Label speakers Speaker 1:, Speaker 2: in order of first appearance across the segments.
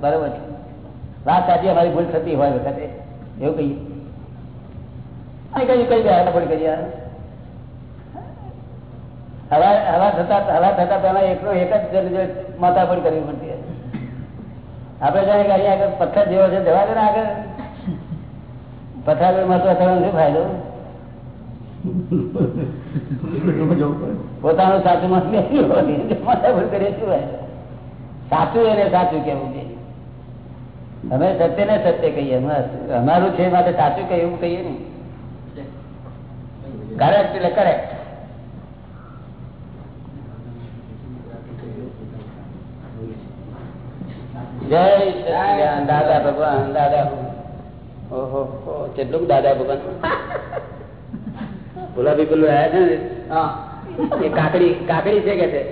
Speaker 1: બરોબર છે વાત સાચી અમારી ભૂલ થતી હોય વખતે એવું કહીએ કઈ કઈ ગયા ભૂલ કરી હવા હવા થતા હવા થતા પહેલા એકનો એક જ માતા પણ કરવી પડતી આપણે જાણે કે અહીંયા આગળ પથ્થર જેવો છે, જવા દે આગળ. શું ફાયદો? પોતાનું સાચું મત સાચું એને સાચું કેવું કે? અમે સત્ય ને સત્ય કહીએ અમારું છે માટે સાચું કહીએ એવું કહીએ ને? કરેક્ટ એટલે કરેક્ટ જય દાદા ભગવાન, દાદા ઓહો કેટલું દાદા ભગવાન? ગુલાબી પેલું આવ્યા છે ને? એ કાકડી કાકડી છે કે છે?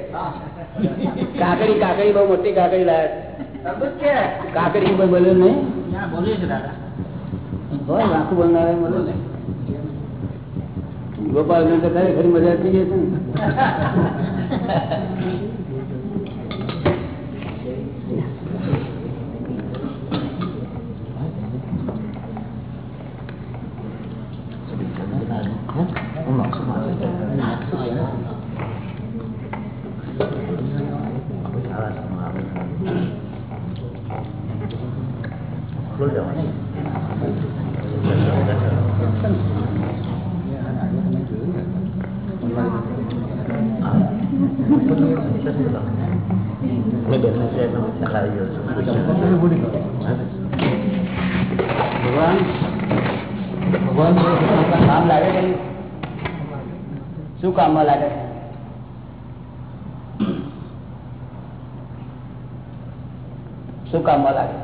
Speaker 1: કાકડી કાકડી બહુ મોટી કાકડી લાયા કાકડી કોઈ બોલ્યું નહીં? હોય આખું બોલનાર બોલ્યું નહીં ગોપાલ ખરી મજા થઈ ગઈ છે ને ભગવાન ભગવાન કામ લાગે છે શું કામમાં લાગે છે શું કામમાં લાગે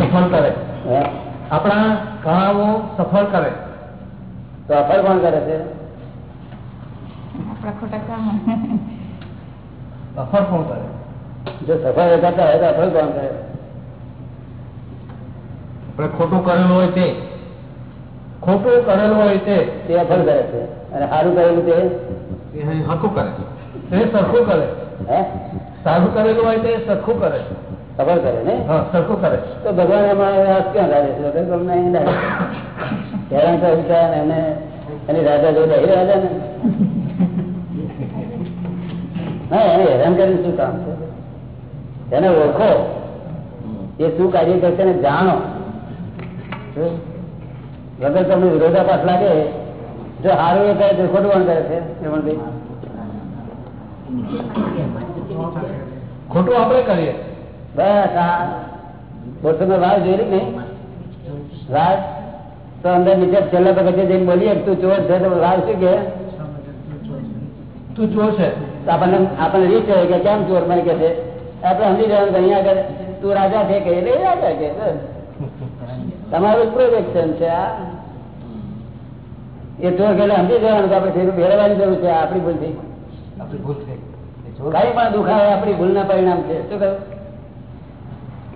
Speaker 2: સફળ કરે
Speaker 1: હે?
Speaker 2: આપણા કામો સફળ કરે
Speaker 1: તો અફર કોણ કરે છે
Speaker 3: આપણા ખોટા કામ
Speaker 2: સફળ કોણ કરે?
Speaker 1: જો સફળ કરતા હોય તો અફર કોણ કરે?
Speaker 2: આપણે ખોટું કરેલું હોય તે. ખોટું કરેલું હોય તે.
Speaker 1: તે અફર કરે છે. અને સારું કરેલું તે?
Speaker 2: સરખું કરે તે સરખું કરે.
Speaker 1: હે?
Speaker 2: સારું કરેલું હોય તે સરખું કરે
Speaker 1: સફળ કરે ને?
Speaker 2: સરખું કરે
Speaker 1: તો ભગવાન એમાં ક્યાં લાગે છે? તમને અહીં લાગે હેરાન તો એમને એની રાજા જોઈ રાજા ને. એને હેરાન કરીને શું કામ છે? એને ઓળખો. એ શું કાર્ય કરશે ને જાણો? વગર તમને વિરોધાભાસ લાગે જો સારું એ કરે તો ખોટું કરે છે
Speaker 2: ખોટું આપણે કરીએ.
Speaker 1: બસ હા પોતાનો નો રાહ જોઈ નહીં? રાજ તો અંદર નીચે છેલ્લા પગથિયે જઈને બોલીએ તું ચોર છે તો રાહ શું કે?
Speaker 2: તું ચોર છે.
Speaker 1: તો આપણને આપણને રીત હોય કે કેમ ચોર મને કે છે? આપણે સમજી જવાનું અહીંયા આગળ તું રાજા છે કે એટલે રાજા કે તમારું પ્રોજેક્શન છે આ. એ ચોર કે સમજી જવાનું કે આપણે થઈને ભેળવવાની જરૂર છે આપણી ભૂલ થઈ.
Speaker 2: આપણી ભૂલ થઈ.
Speaker 1: કઈ પણ દુઃખ આવે આપણી ભૂલના પરિણામ છે. શું કહ્યું?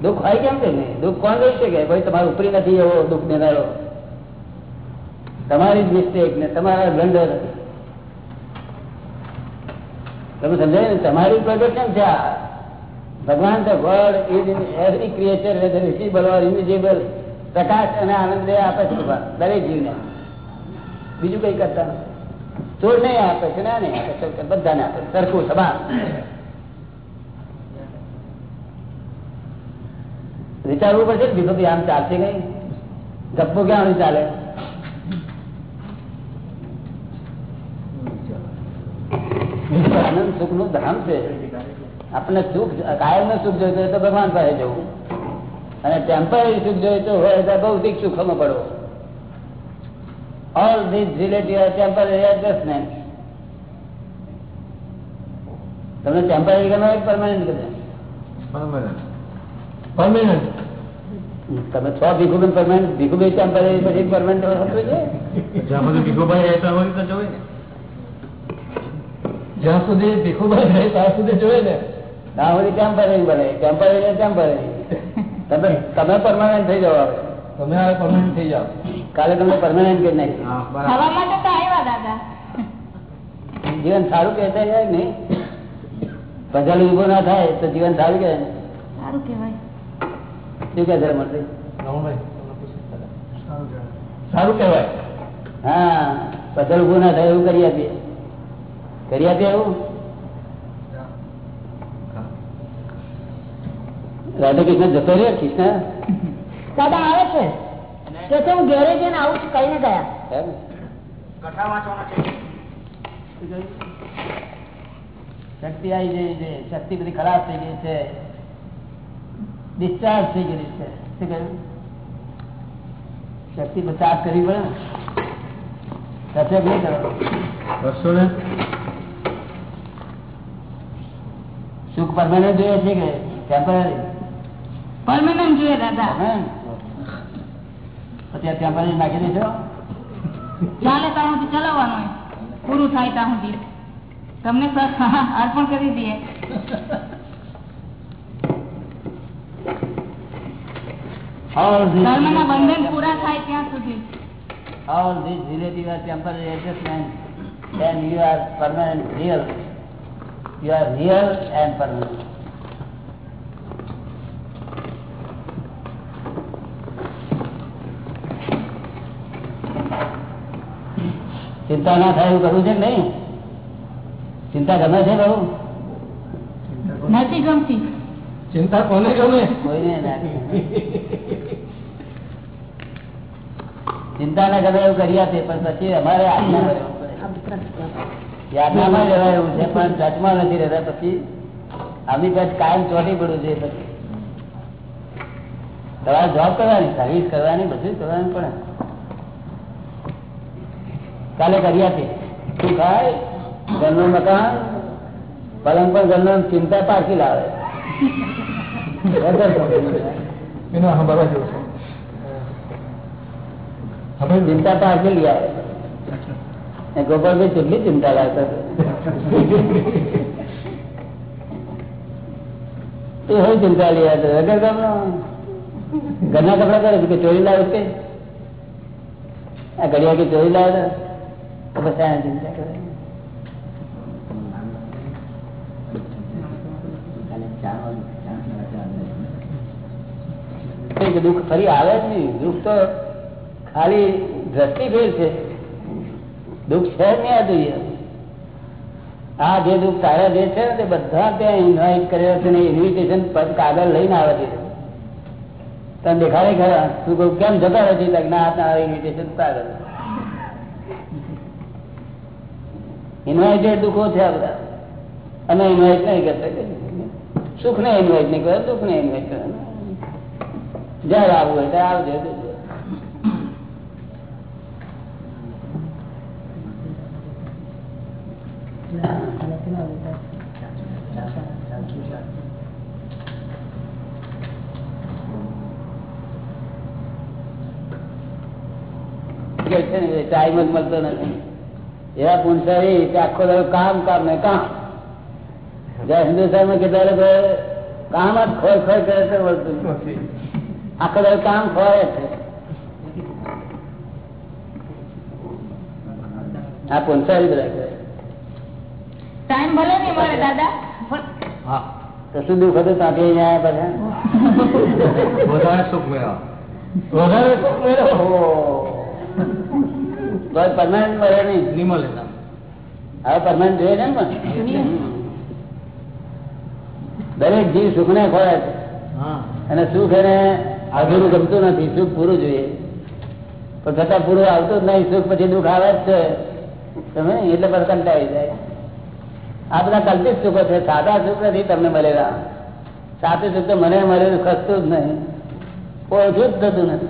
Speaker 1: દુઃખ હોય કેમ કે નહીં? દુઃખ કોણ કહી શકે? ભાઈ તમારું ઉપરી નથી એવો દુઃખ દેનારો. તમારી જ મિસ્ટેક ને તમારા બ્લન્ડર તમે સમજાય ને? તમારી પ્રોજેક્શન છે? આ ભગવાન તો God is in every creature whether visible or invisible પ્રકાશ અને આનંદ દે આપે છે ભગવાન, દરેક જીવને. બીજું કઈ કરતા નથી. ચોર નહીં આપે છે ના નહીં આપે છે બધાને આપે છે. સરખું સમાન વિચારવું પડશે ને વિભૂતિ આમ ચાલશે કઈ ગપ્પો ક્યાં સુધી ચાલે? આનંદ સુખનું ધામ છે. આપણને સુખ કાયમનું સુખ જોઈતું હોય તો ભગવાન પાસે જવું. અને ટેમ્પરરી સુખ જોઈતું હોય તો ભૌતિક સુખમાં પડવો. All this relative temporary adjustment તમને ટેમ્પરરી ગમે એક પરમાનન્ટ ગમે?
Speaker 2: પરમાનન્ટ
Speaker 1: તમે છ ભીખુબેન પરમાનન્ટ ભીખુબેન ટેમ્પરરી પછી પરમાનન્ટ હતું છે?
Speaker 2: જ્યાં બધું ભીખુભાઈ રહેતા હોય તો જોઈ ને. જ્યાં સુધી ભીખુભાઈ રહે ત્યાં સુધી જોઈએ ને.
Speaker 1: ના સુધી ટેમ્પરરી બને. ટેમ્પરરી ટેમ્પરરી તમે તમે પરમાનન્ટ થઈ જાઓ હવે.
Speaker 2: તમે આ પરમાનન્ટ થઈ જાઓ.
Speaker 1: કાલે તમને પરમાનન્ટ કરી નાખી
Speaker 2: હા
Speaker 3: માટે તો આવ્યા દાદા.
Speaker 1: જીવન સારું કહેતા જાય નહીં પઝલ ઊભો ના થાય તો જીવન સારું કે
Speaker 3: સારું કહેવાય.
Speaker 1: શું
Speaker 2: કહે પૂછો. સારું કહેવાય.
Speaker 1: હા પઝલ ઊભો ના થાય એવું કરી આપીએ. કરી આપીએ એવું? રાધા કૃષ્ણ જતો રહ્યો કૃષ્ણ?
Speaker 3: દાદા આવે છે. કે હું ઘેરે જઈને આવું છું કહીને ગયા.
Speaker 1: શક્તિ આવી ગઈ છે શક્તિ બધી ખરાબ થઈ ગઈ છે. ડિસ્ચાર્જ થઈ ગયેલી છે. શું કહ્યું? શક્તિ ચાર્જ કરવી પડે ને? કચેક નહીં કરો
Speaker 2: કરશો ને
Speaker 1: સુખ પરમાનન્ટ જોઈએ છે કે ટેમ્પરરી
Speaker 3: પરમેનન્ટ જોઈએ દાદા.
Speaker 1: પછી ટેમ્પરરી નાખી દેશો
Speaker 3: ચાલે ત્યાં સુધી ચલાવવાનું પૂરું થાય ત્યાં સુધી. તમને અર્પણ કરી દઈએ. ધર્મના બંધન પૂરા થાય ત્યાં સુધી.
Speaker 1: All these relative are temporary adjustments, then you are permanent real. You are real and permanent. ચિંતા ના થાય એવું કરવું છે કે નહીં ચિંતા ગમે છે બહુ
Speaker 3: નથી ગમતી
Speaker 2: ચિંતા કોને ગમે
Speaker 1: કોઈને ના ગમે. ચિંતા ના ગમે એવું કરી આપીએ પણ પછી અમારે આજ્ઞા રહેવું પડે યાદનામાં રહેવાય એવું છે પણ ટચમાં નથી રહેતા. પછી આમની પાસે કાયમ ચોટી પડવું છે પછી. તમારે જોબ કરવાની સર્વિસ કરવાની બધું કરવાનું પણ. કાલે કરી આપી શું ખાય? ઘરનું મકાન પલંગ પર ઘરનું ચિંતા પાછી લાવે. ચિંતા પાછી લઈ આવે. ગોપાલભાઈ કેટલી ચિંતા લાગતા એ હોય ચિંતા લઈ આવે વગર ગામનો ઘરના કપડા કરે છે કે ચોરી લાવે છે આ ઘડિયા કે ચોરી લાવે તો પછી આને ચિંતા કરે કે દુઃખ ફરી આવે જ નહીં દુઃખ તો ખાલી દ્રષ્ટિ ફેર છે દુઃખ છે આ જોઈએ આ જે દુઃખ તારા જે છે ને તે બધા ત્યાં ઇન્વાઇટ કરેલા છે ને ઇન્વિટેશન કાગળ લઈને આવે છે. તને દેખાડે ખરા? તું કહું, કેમ જતા નથી લગ્ન હાથના ઇન્વિટેશન કાગળ ઇન્વાઇટેડ દુઃખો છે આ બધા. અને ઇન્વાઇટ નહીં કરતા સુખ ને ઇન્વાઇટ નહીં કરે દુઃખ ને ઇન્વાઇટ કરે. જયારે આવવું હોય ત્યારે આવજો કે છે ને ટાઈમ જ મળતો નથી. એવા પુનસારી કે આખો દાડો કામ કામ ને કામ. જ્યાં હિન્દુસ્તાનમાં કેટલા લોકો, કામ જ ખોય ખોય કરે છે વળતું. આખો દાડો કામ ખોય છે. આ પુનસારી બધા
Speaker 3: ટાઈમ ભલે નહીં મળે દાદા.
Speaker 2: હા.
Speaker 1: તો શું દુઃખ હતું ત્યાંથી અહીંયા આવ્યા
Speaker 2: વધારે સુખ મેળવ. વધારે સુખ મેળવ?
Speaker 1: બસ પરમાનન્ટ મળે નહીં.
Speaker 2: નહીં મળે
Speaker 1: હવે પરમાનન્ટ જોઈએ છે ને પણ? દરેક જીવ સુખ ને છે. અને સુખ એને અધૂરું ગમતું નથી. સુખ પૂરું જોઈએ. પણ છતાં પૂરું આવતું જ નહીં. સુખ પછી દુઃખ આવે જ છે. તમે એટલે પણ કંટાળી જાય. આ બધા કલ્પિત સુખો છે. સાદા સુખ નથી તમને મળેલા. સાચું સુખ તો મને મળેલું ખસતું જ નહીં. ઓછું જ થતું નથી.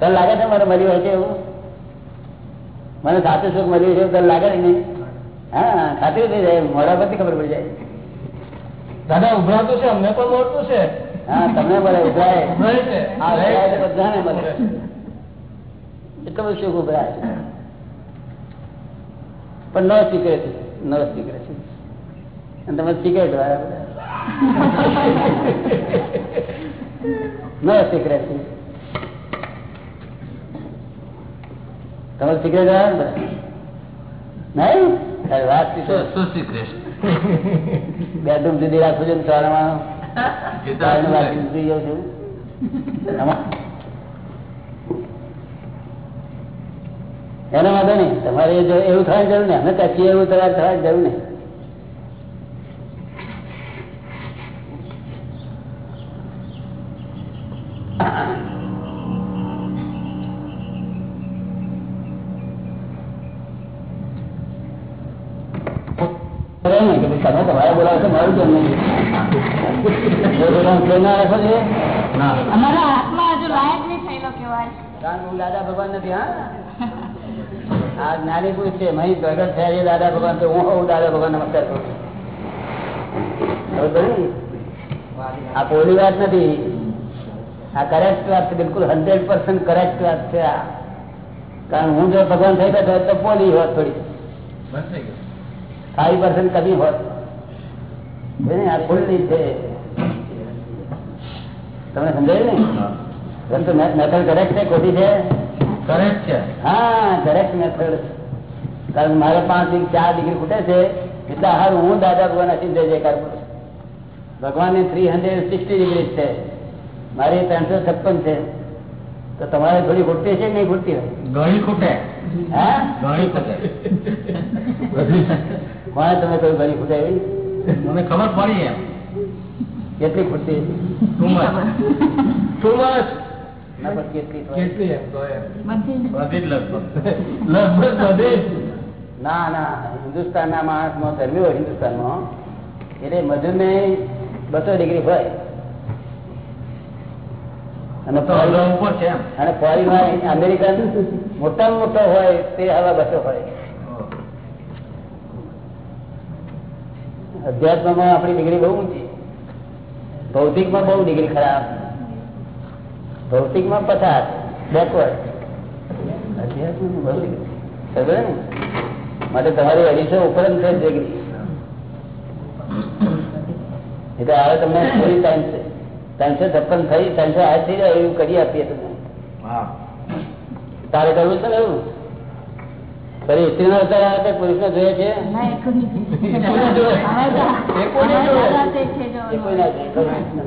Speaker 1: તને લાગે છે મને મળ્યું હશે એવું? મને સાચું સુખ મળ્યું છે તને લાગે નહીં? હા ખાતરી થઈ જાય. મોડા પરથી ખબર પડી જાય.
Speaker 2: દાદા ઉભરાતું છે? અમને પણ મળતું છે?
Speaker 1: હા તમને મળે ઉભરાય. બધાને મળે. એટલું બધું સુખ ઉભરાય પણ નો સિક્રેટ નો છે. અને તમે સિક્રેટ ન બધા છે. તમે બધા? નહીં? વાત બેડરૂમ સુધી રાખું છું
Speaker 2: સારામાં તો
Speaker 1: બહારનું
Speaker 2: શું
Speaker 1: રાખીને સુઈ જાઉં છું આમાં. એનો વાંધો નહીં. તમારે જો એવું થવાની જરૂર નહીં. અમે કચ્છી એવું તમારે થવાની જરૂર નહીં. અરે નહીં કે ભાઈ તમે તમારે બોલાવો મારું કેમ નહીં? એ બોલાવાનું પ્રેમ ના રાખો છો?
Speaker 3: અમારા હાથમાં હજુ લાયક નહીં થયેલો કેવાય
Speaker 1: કારણ કે હું દાદા ભગવાન નથી હા? આ જ્ઞાની પુરુષ છે? મહી પ્રગટ થયા છે દાદા ભગવાન તો હું હું દાદા ભગવાન નમસ્કાર કરું. આ પોલી વાત નથી. આ કરેક્ટ વાત છે બિલકુલ હંડ્રેડ પર્સન્ટ કરેક્ટ વાત છે આ. કારણ હું જો ભગવાન થઈ બેઠો તો પોલી હોત થોડી. ફાઈવ પર્સન્ટ કદી હોત. આ ખુલ્લી છે. તમને સમજાયું ને? પરંતુ મેથડ કરેક્ટ છે ખોટી છે? હા કરેક્ટ મેથડ કારણ મારે પાંચ ડિગ્રી ચાર ડિગ્રી ખૂટે છે એટલે હારું હું દાદા ભગવાન અસીમ જય જયકાર કરું છું. ભગવાનની થ્રી હંડ્રેડ સિક્સટી ડિગ્રી છે. મારી ત્રણસો છપ્પન છે. તો તમારે થોડી ખૂટતી છે નહીં ખૂટતી હોય?
Speaker 2: ગળી ખૂટે.
Speaker 1: હા?
Speaker 2: ગળી ખૂટે.
Speaker 1: કોણે તમે કહ્યું ઘણી ખૂટે એવી
Speaker 2: મને ખબર પડી એમ.
Speaker 1: કેટલી ખૂટતી
Speaker 2: much.
Speaker 1: ના કેટલી
Speaker 2: લગભગ. બધી જ.
Speaker 1: ના માણસમાં ધર્મી હોય હિન્દુસ્તાનમાં એટલે મધુમેહ બસો ડિગ્રી હોય. અને
Speaker 2: તો
Speaker 1: ફોરેન- અમેરિકન મોટામાં મોટો હોય તે હવા બસો હોય. અધ્યાત્મમાં આપણી ડિગ્રી બહુ ઊંચી. ભૌતિકમાં બહુ ડિગ્રી ખરાબ. બેકવર્ડ બહુ ડિગ્રી ખબર ને? માટે તમારી અઢીસો ઉપર જ છે ડિગ્રી એટલે હવે તમને થોડી ટાઈમ છે ત્રણસો છપ્પન થઈ ત્રણસો આઠ થઈ જાય એવું કરી આપીએ તમને. તારે કરવું છે ને એવું? ફરી સ્ત્રીનો અવતાર આવે છે પુરુષનો જોઈએ છે?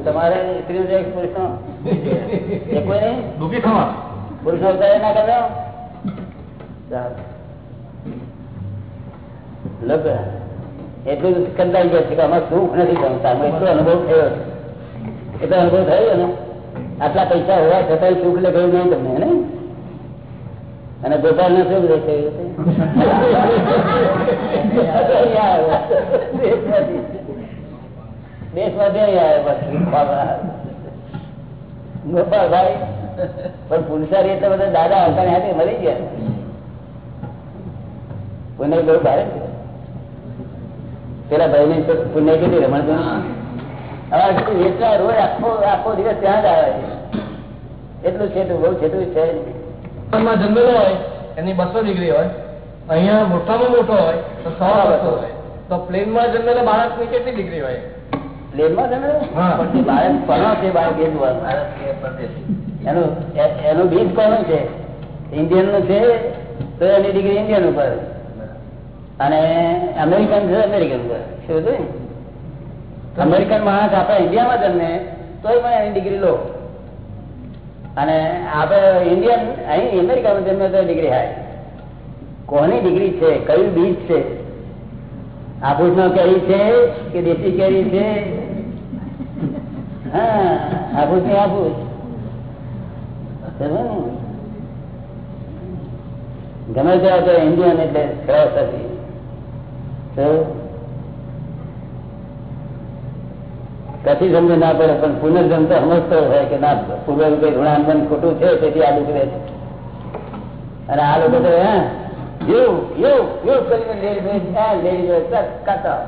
Speaker 1: તમારે સ્ત્રી નો. કોઈ ના
Speaker 2: દુઃખી થવા
Speaker 1: ના કર્યો એટલું કંટાળી ગયા છે કે આમાં સુખ નથી સંસારમાં એટલો અનુભવ થયો છે એટલો અનુભવ થયો ને આટલા પૈસા હોવા છતાંય સુખ લગાવ્યું નહીં તમને ને અને ગોપાલ ને શું ક્યાં આવ્યા બસ ગોપાલભાઈ પણ પુનસારી એટલે બધા દાદા આવતા હાથે મરી ગયા. પુણ્ય બહુ ભારે? પેલા ભાઈ ને પુણ્ય કેટલી રમણ એટલા રોજ આખો આખો દિવસ ત્યાં જ આવે છે. એટલું છેટું બહુ છેટું છે.
Speaker 2: જન્મેલો હોય, એની બસો ડિગ્રી હોય, અહીંયા મોટામાં મોટો હોય, તો સો બસો હોય. તો પ્લેનમાં જન્મેલો બાળકની કેટલી ડિગ્રી હોય?
Speaker 1: પ્લેનમાં છે પણ બાળક કોનો છે બાળક એ એનું એનું બીજ કોનું છે? ઇન્ડિયનનું છે તો એની ડિગ્રી ઇન્ડિયન ઉપર. અને અમેરિકન છે અમેરિકન ઉપર. શું હતું? અમેરિકન માણસ આપણા ઇન્ડિયામાં જન્મે તોય પણ એની ડિગ્રી લો. અને આપણે ઇન્ડિયન અહીં અમેરિકામાં જન્મે તો ડિગ્રી હાય. કોની ડિગ્રી છે? કયું બીજ છે? નો કેરી છે કે દેશી કેરી છે? હા આફૂસની આફૂસ ગમે ત્યાં તો ઇન્ડિયન એટલે સરળતાથી હતી. કથી સમજ ના પડે, પણ પુનર્જન્મ તો સમજતો હોય કે ના, પૂર્વ કઈ ઋણાંબન ખોટું છે, તેથી આ દુઃખ રહે છે. અને આ લોકો તો, હે એવું એવું એવું કરીને લેડી જોઈ હા લેડી જોઈ તરત કાકા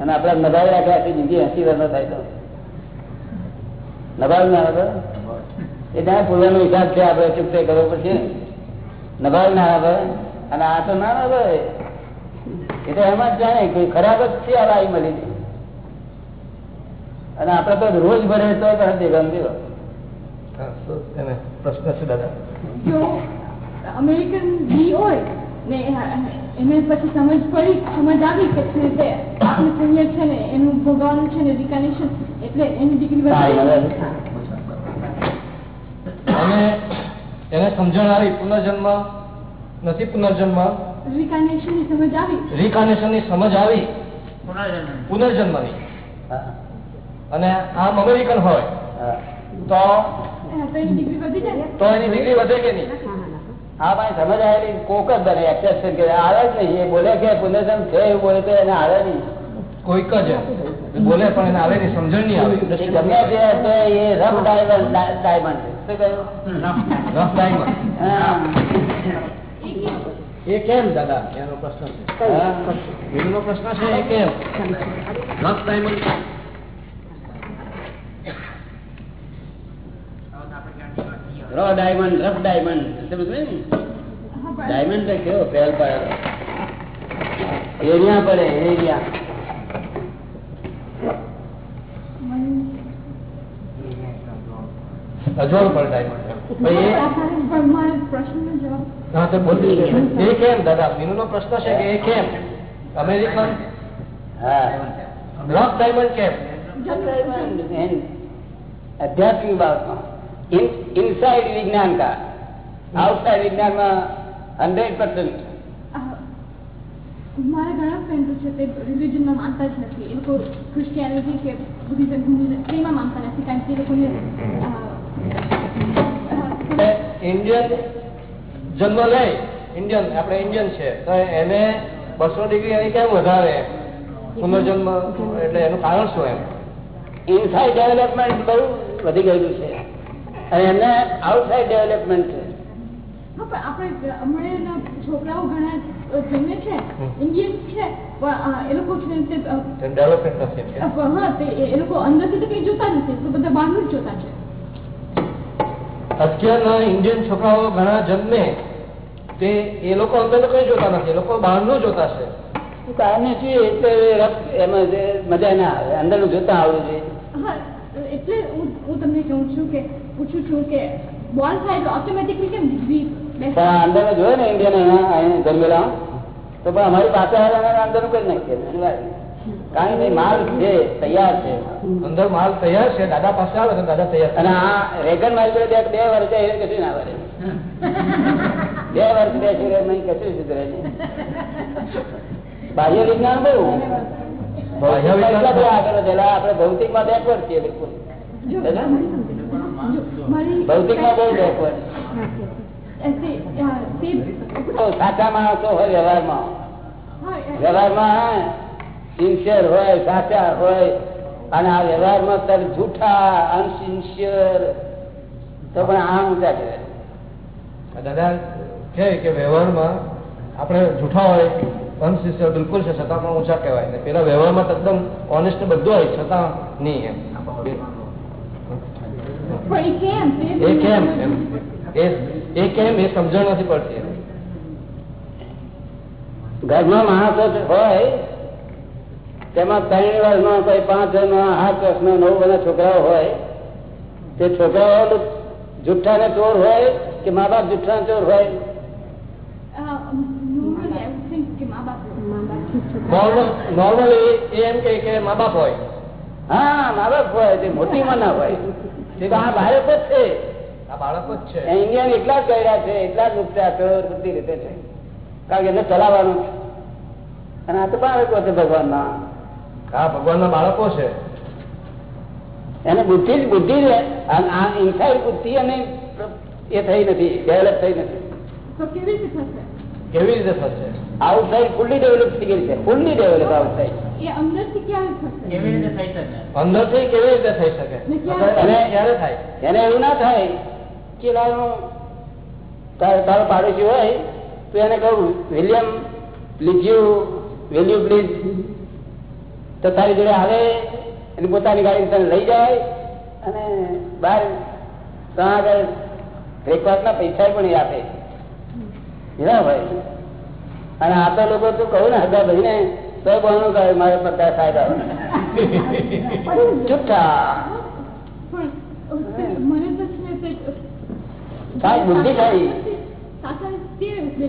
Speaker 1: અને આપડે મજા રાખ્યા આખી જિંદગી હસી વર્ષ થાય તો. નભાવી ના આવે એ ત્યાં પૂર્વનો હિસાબ છે આપણે ચૂકતે કરવો પડશે? નભાવ ના આવે અને આ તો ના આવે એ તો એમ જ જાણે કોઈ ખરાબ જ છે આ લાઈ મળી અને આપડે તો રોજ ભરે તો
Speaker 2: શું એને પ્રશ્ન છે દાદા.
Speaker 4: જો અમેરિકન ઘી હોય ને એને પછી સમજ પડી સમજ આવી કે છે તે આપણું પુણ્ય છે ને એનું ભોગવવાનું છે ને રિકાનેશન એટલે એની
Speaker 1: બરાબર.
Speaker 2: અને એને સમજણારી પુનર્જન્મ નથી પુનર્જન્મ.
Speaker 4: રિકાનેશનની સમજ આવી?
Speaker 2: રિકાનેશનની સમજ આવી. પુનર્જન્મ.
Speaker 1: ની
Speaker 2: અને આમ અમેરિકન હોય. તો
Speaker 4: તો એની ડિગ્રી વધી જાય.
Speaker 2: તો એની ડિગ્રી વધે કે નહીં?
Speaker 1: હા ભાઈ સમજ આવેલી કોક જ બને. એક્સેપ્શન કે આવે જ નહીં. એ બોલે કે પુનર્જન્મ છે એવું બોલે તો એને આવે નહીં.
Speaker 2: કોઈક જ બોલે પણ એને આવે નહીં સમજણ નહીં આવે.
Speaker 1: એ ગમે તે હશે, એ રફ ડાયમંડ ડાયમંડ શું કહ્યું?
Speaker 2: રફ ડાયમંડ
Speaker 1: હા.
Speaker 2: એ કેમ દાદા? એનો પ્રશ્ન છે.
Speaker 1: હા.
Speaker 2: એનો પ્રશ્ન છે એ કેમ? Rough diamond
Speaker 1: raw diamond rough diamond સમજ ને
Speaker 4: હા, પણ
Speaker 1: ડાયમંડ તો કેવો ફેલ પાડેલો. એરિયા પડે એરિયા
Speaker 4: મને-
Speaker 2: અજવાળ પર ડાયમંડ એ
Speaker 4: આધારે પણ મારા પ્રશ્નનો જવાબ
Speaker 2: હા તો બોલી. દે. એ કેમ દાદા? મીનુનો પ્રશ્ન છે કે એ કેમ? અમેરિકન?
Speaker 1: હા.
Speaker 2: ડાયમંડ કેમ?
Speaker 1: આધ્યાત્મિક બાબતમાં ઇનસાઇડ વિજ્ઞાન કા? આઉટસાઇડ વિજ્ઞાનમાં હંડ્રેડ પર્સન્ટ
Speaker 4: મારે ઘણા ફ્રેન્ડો છે તે રિલિજનમાં માનતા જ નથી. એ લોકો ક્રિશ્ચિયાનિટી કે બુદ્ધિઝમ તેમાં માનતા નથી કારણ કે એ લોકોને
Speaker 2: ઇન્ડિયન જન્મ લે ઇન્ડિયન આપણે ઇન્ડિયન છે. તો એને બસો ડિગ્રી એની કેમ વધારે? પુનર્જન્મ એટલે એનું કારણ શું એમ?
Speaker 1: ઇનસાઇડ ડેવલપમેન્ટ બહુ વધી ગયેલું છે. અને એમને આઉટસાઇડ ડેવલપમેન્ટ છે.
Speaker 4: આપણે હમણાં છોકરાઓ ઘણા જન્મે છે ઇન્ડિયન છે પણ આ, એ લોકો છે
Speaker 2: ડેવલપમેન્ટ
Speaker 4: હા તે એ લોકો અંદરથી તો કઈ જોતા નથી બધા બહાર જ જોતા છે.
Speaker 2: અત્યારના ઇન્ડિયન છોકરાઓ ઘણા જન્મે. તે એ લોકો અંદર કઈ જોતા નથી લોકો બહારનું જોતા છે.
Speaker 1: કારણે શું એટલે રસ એમાં મજા ના આવે અંદરનું જોતા આવડું જોઈએ
Speaker 4: એટલે હું હું તમને કહું છું કે પૂછું છું કે બોલ થાય એટલે ઓટોમેટિકલી કેમ
Speaker 1: પણ અંદર જોયે ને ઇન્ડિયન જન્મેલા તો પણ અમારી પાસે આવેલા અંદરનું કરી નાખીએ. કારણ કે માલ છે તૈયાર છે
Speaker 2: અંદર માલ તૈયાર છે દાદા પાસે આવે તો દાદા તૈયાર
Speaker 1: અને આ રેગન માલ બે બે વર્ષે એ કશું ના વળે બે વર્ષ બેસી રહે નહીં કશું સુધરે નહીં. બાહ્ય વિજ્ઞાન બહુ
Speaker 2: બાહ્ય વિજ્ઞાન
Speaker 1: એટલા આગળ વધેલા આપણે ભૌતિકમાં બેકવર્ડ છીએ બિલકુલ. ભૌતિકમાં બહુ બેકવર્ડ સાચા માણસો હોય વ્યવહારમાં. વ્યવહારમાં સિન્સિયર હોય સાચા હોય અને આ વ્યવહારમાં તારે જૂઠા અનસિન્સિયર તો પણ આ ઊંચા કહેવાય.
Speaker 2: દાદા કે વ્યવહારમાં આપણે જૂઠા હોય અનસિન્સિયર બિલકુલ છે છતાં પણ ઊંચા કહેવાય. ને પેલા વ્યવહારમાં તો ઓનેસ્ટ બધું હોય છતાં નહીં એમ.
Speaker 4: એ કેમ?
Speaker 2: એ કેમ એમ? એ એ કેમ એ સમજણ નથી પડતી એમ.
Speaker 1: ઘરમાં માણસો હોય તેમાં ત્રણ વર્ષનો કોઈ પાંચ વર્ષનો આઠ વર્ષનો નવ વર્ષના છોકરાઓ હોય તે છોકરાઓ જુઠ્ઠા ને ચોર હોય કે મા બાપ જુઠ્ઠા ચોર હોય.
Speaker 4: નોર્મલી
Speaker 2: એમ કે મા બાપ હોય.
Speaker 1: હા મા બાપ હોય તે મોટી માં ના હોય આ બાળકો જ છે.
Speaker 2: આ બાળકો જ છે.
Speaker 1: ઇન્ડિયન એટલા જ કર્યા છે એટલા જ નુકસાન બધી રીતે છે. કારણ કે એને ચલાવવાનું છે. અને આ તો બાળકો છે ભગવાન ના
Speaker 2: બાળકો છે.
Speaker 1: એને બુદ્ધિ જ બુદ્ધિ છે. આ- આ ઇન્સાઇડ બુદ્ધિ અને એ થઈ નથી ડેવલપ થઈ નથી.
Speaker 4: કેવી રીતે થશે?
Speaker 2: કેવી રીતે થશે?
Speaker 1: આઉટસાઇડ ફૂલ્લી ડેવલપ થઈ ગઈ છે. ફૂલ્લી ડેવલપ આઉટસાઇડ
Speaker 4: અંદરથી ક્યારે થશે?
Speaker 2: અંદરથી કેવી રીતે થઈ શકે?
Speaker 4: ને ક્યારે
Speaker 2: અને ક્યારે થાય?
Speaker 1: એને એવું ના થાય કે તારો તારો પાડોશી હોય તો એને કહું વિલિયમ લીજ્યુ વેલ્યુ પ્લીઝ. તો તારી જોડે આવે એની પોતાની ગાડી તને લઈ જાય અને બહાર ત્યાં આગળ બ્રેકફાસ્ટના પૈસા પણ આપે. ના ભાઈ અને લોકો તું કહું ને હતા ભાઈ ને તો કોનું કહે મારે પચાસ ફાયદા ચૂપચાપ.
Speaker 4: પણ મને તો છે ને તે
Speaker 1: થાય બુદ્ધિ થાય
Speaker 5: ભૌતિકની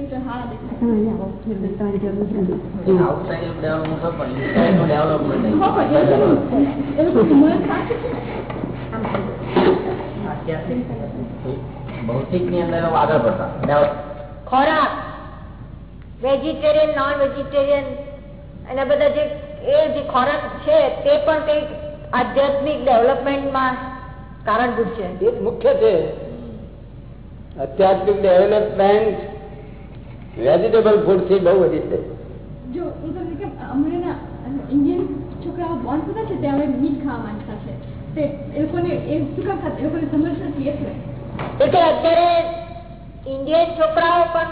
Speaker 5: અંદર આગળ પડતા.
Speaker 6: ખોરાક વેજીટેરિયન નોન વેજીટેરિયન અને બધા જે એ જે ખોરાક છે તે પણ કંઈક આધ્યાત્મિક ડેવલપમેન્ટમાં કારણભૂત છે.
Speaker 1: એ મુખ્ય છે. આધ્યાત્મિક ડેવલપમેન્ટ વેજીટેબલ ફૂડથી બહુ વધી છે.
Speaker 4: જો હું તમને કેમ હમણાંના ઇન્ડિયન છોકરાઓ બોર્ન થતા છે તે હવે મીટ ખાવા માંગતા છે. તે એ લોકોને એ શું કામ ખાતા એ લોકોને સમજ નથી એટલે.
Speaker 6: એટલે અત્યારે ઇન્ડિયન છોકરાઓ પણ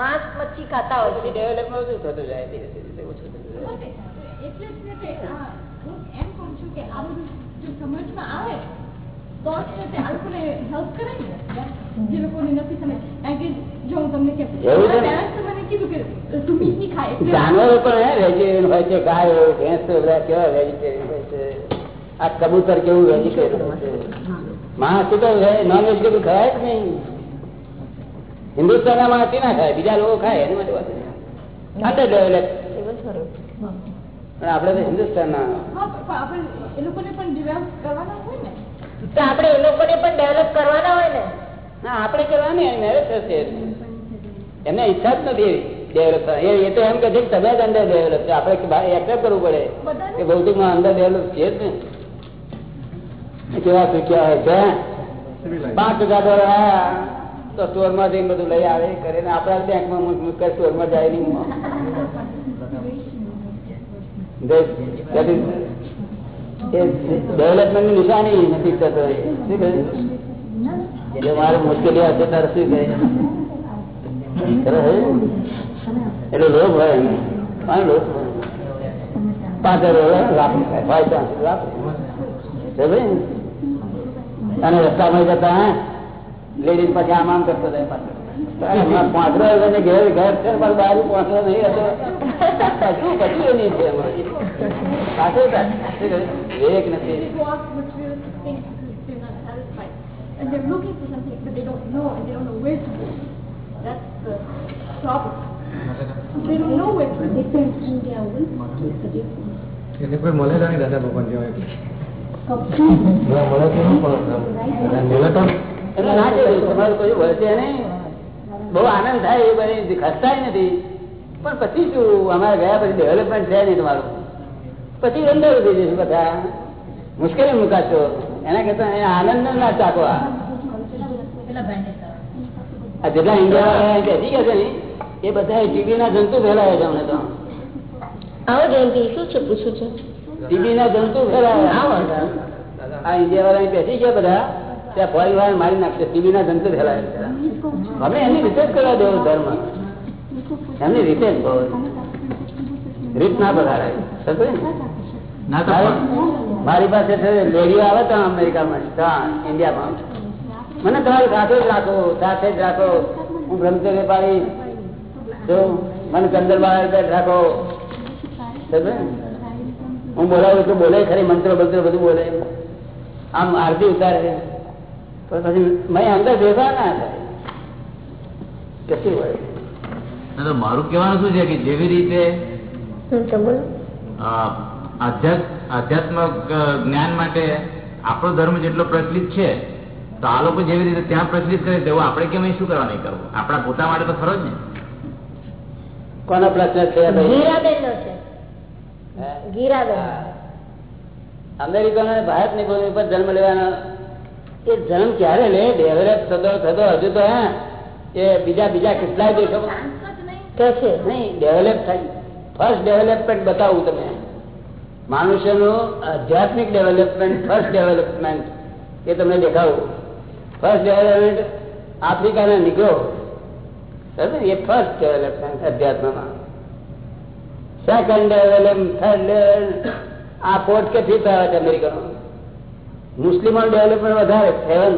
Speaker 6: માંસ મચ્છી ખાતા હોય છે.
Speaker 1: ડેવલપમેન્ટ ઓછું થતું જાય? ધીરે ધીરે ઓછું થતું જાય.
Speaker 4: એટલે જ ને હું એમ કહું છું કે આ બધું જો સમજમાં આવે તો આ લોકોને હેલ્પ કરે ને. જે લોકોને નથી સમજ. કારણ કે
Speaker 1: જાનવરો પણ વેજીટેરિયન હોય છે ગાય હોય ભેંસ બધા કેવા વેજીટેરિયન હોય છે? આ કબૂતર કેવું વેજીટેરિયન હોય છે? માણસ તો નોન વેજીટેબલ ખાય જ નહીં. હિન્દુસ્તાનના માણસ ના ખાય? બીજા લોકો ખાય એની માટે વાત. પણ આપણે તો
Speaker 4: હિન્દુસ્તાન આપણે એ લોકોને પણ ડેવલપ કરવાના હોય ને?
Speaker 6: ને
Speaker 1: ના આપણે કરવાની મેરેજ થશે એમને ઈચ્છા જ નથી ડેવલપ એ એ તો એમ કે છે તમે જ અંદર ડેવલપ છે. આપણે એક્સેપ્ટ કરવું પડે. કે ભૌતિકમાં અંદર ડેવલપ છે જ ને. કેવા શીખ્યા હોય છે પાંચ હજાર ડોલર તો જઈને બધું લઈ આવે કરે ને. આપણા બેંકમાં મૂક સ્ટોરમાં જાય નહીં. ડેવલપમેન્ટની નિશાની નથી થતો? એટલે મારે મુશ્કેલી હશે તારે શું કહે એટલે લોભ હોય. હા, લોભ પાંચ હજાર લાખ ફાઈવ ને? રસ્તામાં જતા લેડીઝ પછી આમ આમ કરતો જાય પાછો પાંચરો એને ઘેર ઘર છે પણ પાંચરો નહીં હતો. કશું નહીં છે. પાછળ
Speaker 4: And they're looking for something, but they don't know, and they don't know where to go. That's the problem. They don't know where to go.
Speaker 2: એને કોઈ મળેલા નહીં દાદા ભગવાન જેવા એટલે.
Speaker 1: એટલે ના કહેવું, તમારું કોઈ વળશે નહીં. બહુ આનંદ થાય એ બધી ખસતાય નથી. પણ પછી શું અમારે ગયા પછી ડેવલપમેન્ટ છે નહીં તમારું. પછી અંદર ઊભી જશે બધા. મુશ્કેલી મુકાશો. એના કરતા અહીંયા આનંદ ના ચાકો આ જેટલા ઇન્ડિયા બેસી ગયા છે ને એ બધા ટીબી ના જંતુ ફેલાયા છે અમને તો.
Speaker 6: આવો જયંતિ શું છે પૂછું છું?
Speaker 1: ટીબી ના જંતુ ફેલાયા. આ ઇન્ડિયા વાળા બેસી ગયા બધા ત્યાં મારી નાખશે. ટીબી ના જંતુ ફેલાયા અમે એની રીતે જ કરવા દેવું ધર્મ. એમની રીતે જ બહુ રીત ના
Speaker 5: તો
Speaker 1: મારી- પાસે લેડીઓ આવે તો અમેરિકામાં ઇન્ડિયામાં મને તમારી સાથે જ રાખો સાથે જ રાખો. હું બ્રહ્મચર્ય પાડીશ જો મને ચંદ્રબાળ રાખો. સમજે? ને? હું બોલાવું તો બોલે ખરી મંત્રો મંત્રો બધું બોલે. આમ આરતી ઉતારે પણ પછી મેં અંદર ભેગા ના કશું હોય?
Speaker 5: તો મારું કહેવાનું શું છે કે જેવી રીતે આધ્યાત્મ જ્ઞાન માટે આપણો ધર્મ જેટલો પ્રચલિત છે તો આ લોકો જેવી રીતે ત્યાં પ્રચલિત કરે તેવું આપણે કેમ શું કરવા નહીં કરવું? આપણા પોતા માટે તો ખરો જ ને.
Speaker 1: કોનો પ્રશ્ન છે અમેરિકનો ભારતની ભૂમિ પર જન્મ લેવાનો એ જન્મ ક્યારે લે? ડેવલપ થતો થતો હજુ તો હા એ બીજા બીજા કેટલાય દેશો
Speaker 6: કે છે.
Speaker 1: નહીં ડેવલપ થાય. ફર્સ્ટ ડેવલપમેન્ટ બતાવું તમે માનુષ્યનું આધ્યાત્મિક ડેવલપમેન્ટ ફર્સ્ટ ડેવલપમેન્ટ એ તમને દેખાવું. ફર્સ્ટ ડેવલપમેન્ટ આફ્રિકાના નીકળો. એ ફર્સ્ટ ડેવલપમેન્ટ અધ્યાત્મમાં. સેકન્ડ ડેવલપ થર્ડ આ પોર્ટ કે ફિફ્થ આવે છે અમેરિકનો. મુસ્લિમો ડેવલપમેન્ટ વધારે સેવન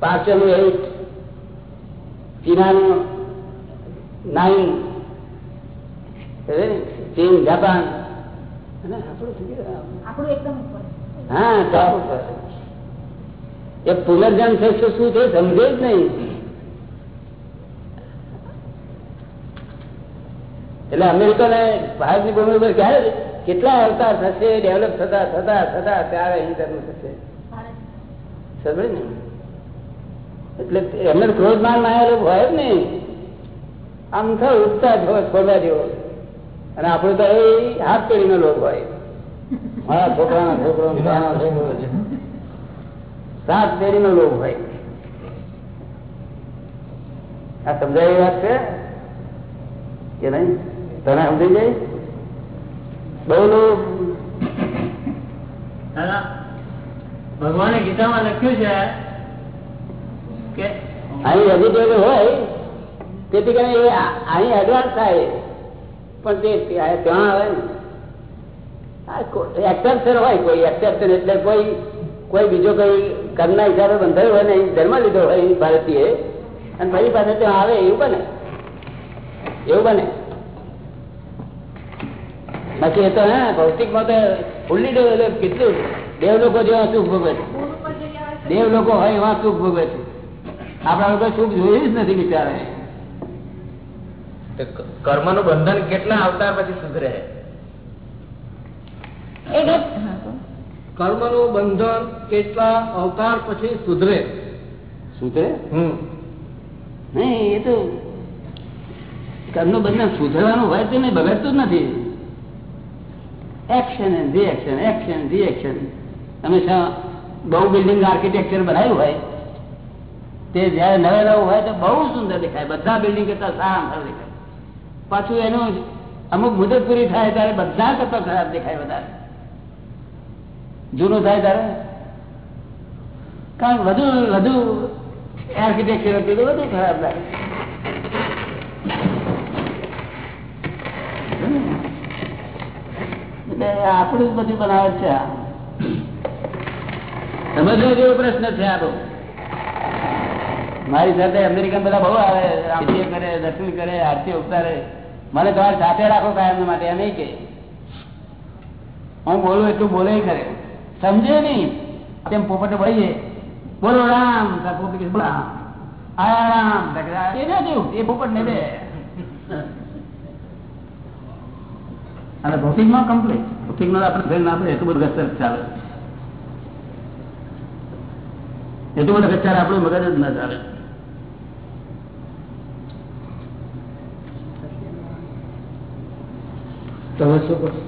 Speaker 1: પાર્સલનું એઇટ ચીનાનું નાઇન ચીન જાપાન. આપણું હા ટોપ ઉપર. એ પુનર્જન્મ થશે શું છે સમજે જ નહીં. એટલે અમેરિકાને ભારતની ભૂમિ ઉપર ક્યારે કેટલા અવતાર થશે? ડેવલપ થતા થતા થતા ત્યારે અહીં થશે. સમજે ને? એટલે એમને ક્રોધ માન આવેલો હોય જ નહીં. આમ થયું ઉઠતા જ હોય છોડવા જેવો. અને આપણે તો એ હાથ પેઢીનો લોક હોય. મારા છોકરાના છોકરો છોકરો. સાત પેઢીનો લોભ હોય. આ સમજાય વાત છે? કે નહીં? તને સમજી જાય બહુ
Speaker 7: લોભ. ભગવાને ગીતામાં લખ્યું છે કે
Speaker 1: અહીં વેજીટેબલ હોય. તેથી કરીને એ અહીં એડવાન્સ થાય. પણ તે ત્યાં ત્યાં આવે ને. એક્સેપ્શન હોય કોઈ એક્સેપ્શન એટલે કોઈ કોઈ બીજો કોઈ કર્મના હિસાબે બંધાયું હોય ને એ જન્મ લીધો હોય એ ભારતીય અને ફરી પાસે ત્યાં આવે એવું બને. એવું બને. બાકી એ તો હા ભૌતિકમાં તો ફૂલ્લી ડેવ કેટલું દેવ લોકો જેવા સુખ ભોગવે છે. દેવ લોકો હોય એવા સુખ ભોગવે છે. આપણા લોકો સુખ જોયું જ નથી બિચારે
Speaker 5: કર્મનું બંધન કેટલા અવતાર પછી સુધરે?
Speaker 6: એક
Speaker 2: કર્મનું બંધન કેટલા અવતાર પછી સુધરે?
Speaker 1: સુધરે? નહીં એ તો કર્મનું બંધન સુધરવાનું હોય તો નહીં બગડતું જ નથી. Action and reaction action reaction હંમેશા બહુ બિલ્ડિંગ આર્કિટેક્ચર બનાવ્યું હોય તે જયારે નવે નવું હોય તો બહુ સુંદર દેખાય. બધા બિલ્ડિંગ કરતા સારા સારું દેખાય. પાછું એનું અમુક મુદત પૂરી થાય ત્યારે બધા કરતા ખરાબ દેખાય વધારે. જૂનું થાય તારે? કારણ વધુ વધુ આર્કિટેક્ચર હતું તો ખરાબ લાગે. આપણું જ બધું બનાવે છે સમજવો જેવો પ્રશ્ન છે આ બહુ મારી સાથે અમેરિકન બધા બહુ આવે આરતી કરે, દર્શન કરે, આરતી ઉપતારે મને તમારે સાથે રાખો કાયમ માટે, એમ નહીં કે. હું બોલું એટલું બોલે કરે સમજે નહીં. તેમ પોપટે ભાઈએ બોલો રામ. પોપટ કે આયા રામ. તાર એ ના જેવું એ પોપટ ને દે. અને કમ્પ્લીટ ભૌતિકમાં આપણે ફેર ના પડે એટલું બધું ગસ્તર ચાલે. એટલું બધું ગચ્ચાર આપણું મગજ જ ના ચાલે.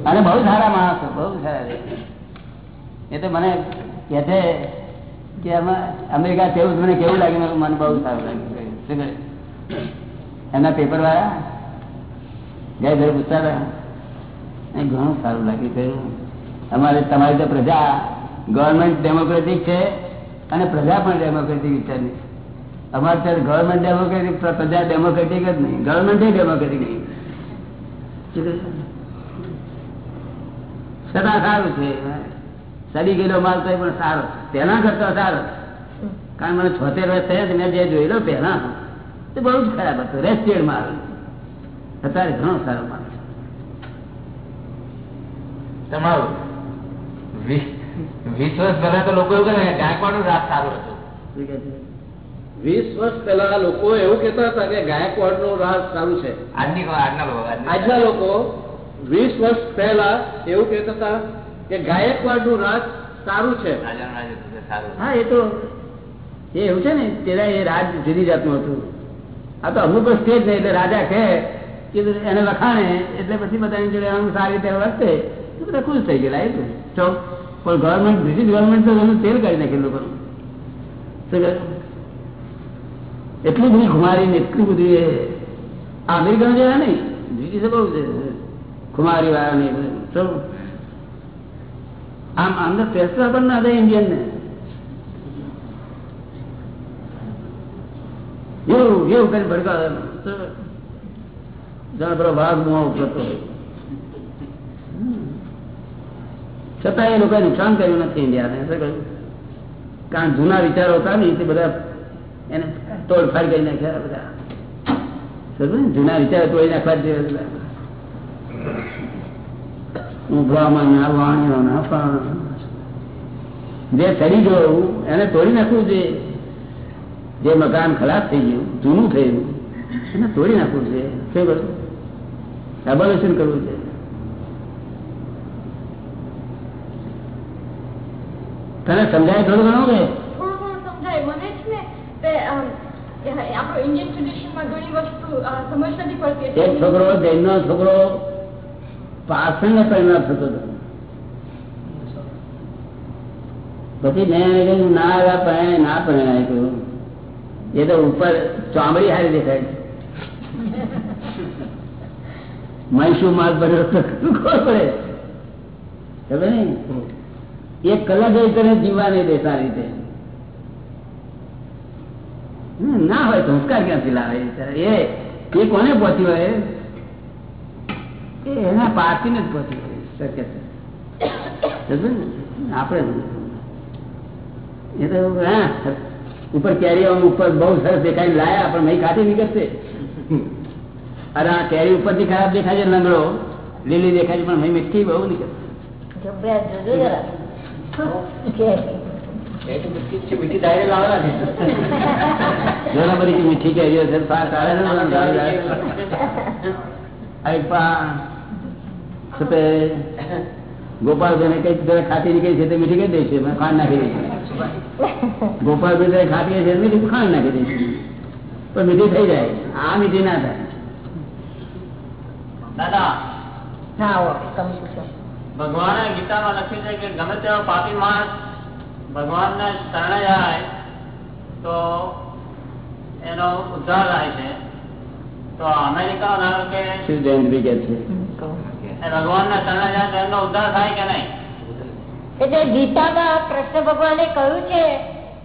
Speaker 1: અને બહુ સારા માણસો બહુ સારા. એ તો મને કે છે કે અમેરિકા કેવું મને કેવું લાગે મને બહુ સારું લાગ્યું? એમના પેપર વાળા ગયા ઘરે પૂછતા ઘણું સારું લાગ્યું કહ્યું અમારે, તમારી તો પ્રજા ગવર્મેન્ટ ડેમોક્રેટિક છે અને પ્રજા પણ ડેમોક્રેટિક વિચારની. અમારે ત્યારે ગવર્મેન્ટ ડેમોક્રેટિક પ્રજા ડેમોક્રેટિક જ નહીં. ગવર્મેન્ટ ડેમોક્રેટિક નહીં? છતાં સારું છે. સડી ગયેલો માલ તો પણ સારો તેના કરતા સારો કારણ મને છોતેર વર્ષ થયા છે મેં જે જોયેલો પહેલા. તે બહુ જ ખરાબ હતો. રેસ્ટેડ માલ. અત્યારે ઘણો સારો માલ
Speaker 5: તમારું વીસ વર્ષ પહેલા તો લોકો એવું કહે કે ગાયકવાડનું રાજ સારું હતું?
Speaker 1: છે?
Speaker 2: વીસ વર્ષ પહેલા લોકો એવું કેતા હતા કે ગાયકવાડ નો રાજ સારું છે.
Speaker 5: આજની આજના લોકો
Speaker 2: આજના લોકો વીસ વર્ષ પહેલા એવું કહેતા હતા કે ગાયકવાડનું રાજ સારું છે.
Speaker 1: હા એ તો એ એવું છે ને તેના એ રાજ જુદી જાતનું હતું. આ તો અમુક સ્ટેજ ને એટલે રાજા કહે કે એને લખાણે એટલે પછી બધાની જોડે આમ સારી રીતે વર્તે તો બધા ખુશ થઈ ગયેલા એટલું તો. પણ ગવર્મેન્ટ બ્રિટિશ ગવર્મેન્ટ તો એનું તેલ કાઢી નાખેલું લોકોનું. એટલી બધી ખુમારી ને એટલી બધી એ આ અમેરિકન જેવા નહીં. બ્રિટિશ બહુ છે. ખુમારી વાળા નહીં શું આમ અંદર ફેસલા પણ ના થાય ઇન્ડિયન ને એવું એવું કરી ભડકા જાણે પેલો વાઘ મોહ કરતો. છતાં એ લોકોએ નુકસાન કર્યું નથી ઇન્ડિયાને શું કહ્યું કારણ જૂના વિચારો હતા ને તે બધા એને તોડફાડ કરી નાખ્યા બધા? જૂના વિચારો તોડી નાખવા જ જોઈએ. ઊંઘવામાં ના વાણ્યો ના પાણ. જે ચડી ગયું એને તોડી નાખવું જોઈએ જે મકાન ખરાબ થઈ ગયું જૂનું થયું એને તોડી નાખવું છે. શું કરવું એબોલ્યુશન કરવું છે. તને સમજાય થોડું ઘણું કે?
Speaker 4: થોડું ઘણું સમજાય. મને છે ને
Speaker 1: એક છોકરો જૈનનો છોકરો પાછળ પરિણામ થતો હતો પછી મેં એને કહ્યું ના આવ્યા પરણે ના પરિણાય કહ્યું એ તો ઉપર ચામડી હારી દેખાય છે મહીશું માલ ભર્યો તો શું ખબર પડે ખબર ને એક કલાક એ તને જીવવા નહીં દે સારી રીતે હમ, ના હોય સંસ્કાર ક્યાંથી લાવે બિચારા? એ એ કોને પહોંચી હોય એના ને જ પહોંચી શક્ય છે. આપણે એ તો હા ઉપર કેરી આમ ઉપર બહુ સરસ દેખાય લાયા પણ મહી ખાતી નીકળશે અરે આ કેરી ઉપરથી ખરાબ દેખાય છે લંગડો. લીલી દેખાય છે પણ મહી મીઠી બહુ નીકળશે
Speaker 2: મીઠી
Speaker 1: કેરીઓ છે ગોપાલભાઈ કઈ જરા ખાતી નીકળી છે તે મીઠી કહી દઈશું મેં ખાંડ નાખી દઈશું ગોપાલભાઈ જરા ખાતી છે મીઠી ખાંડ નાખી દઈશું પણ મીઠી થઈ જાય. આ મીઠી ના થાય.
Speaker 7: દાદા.
Speaker 6: ના
Speaker 7: ભગવાને ગીતામાં લખ્યું છે કે ગમે તેવો પાપી માણસ ભગવાનને શરણે જાય તો એનો ઉદ્ધાર થાય છે. તો અમેરિકા કે
Speaker 1: છે?
Speaker 7: શરણે ઉદ્ધાર થાય કે નહીં?
Speaker 6: એટલે ગીતામાં કૃષ્ણ ભગવાને કહ્યું છે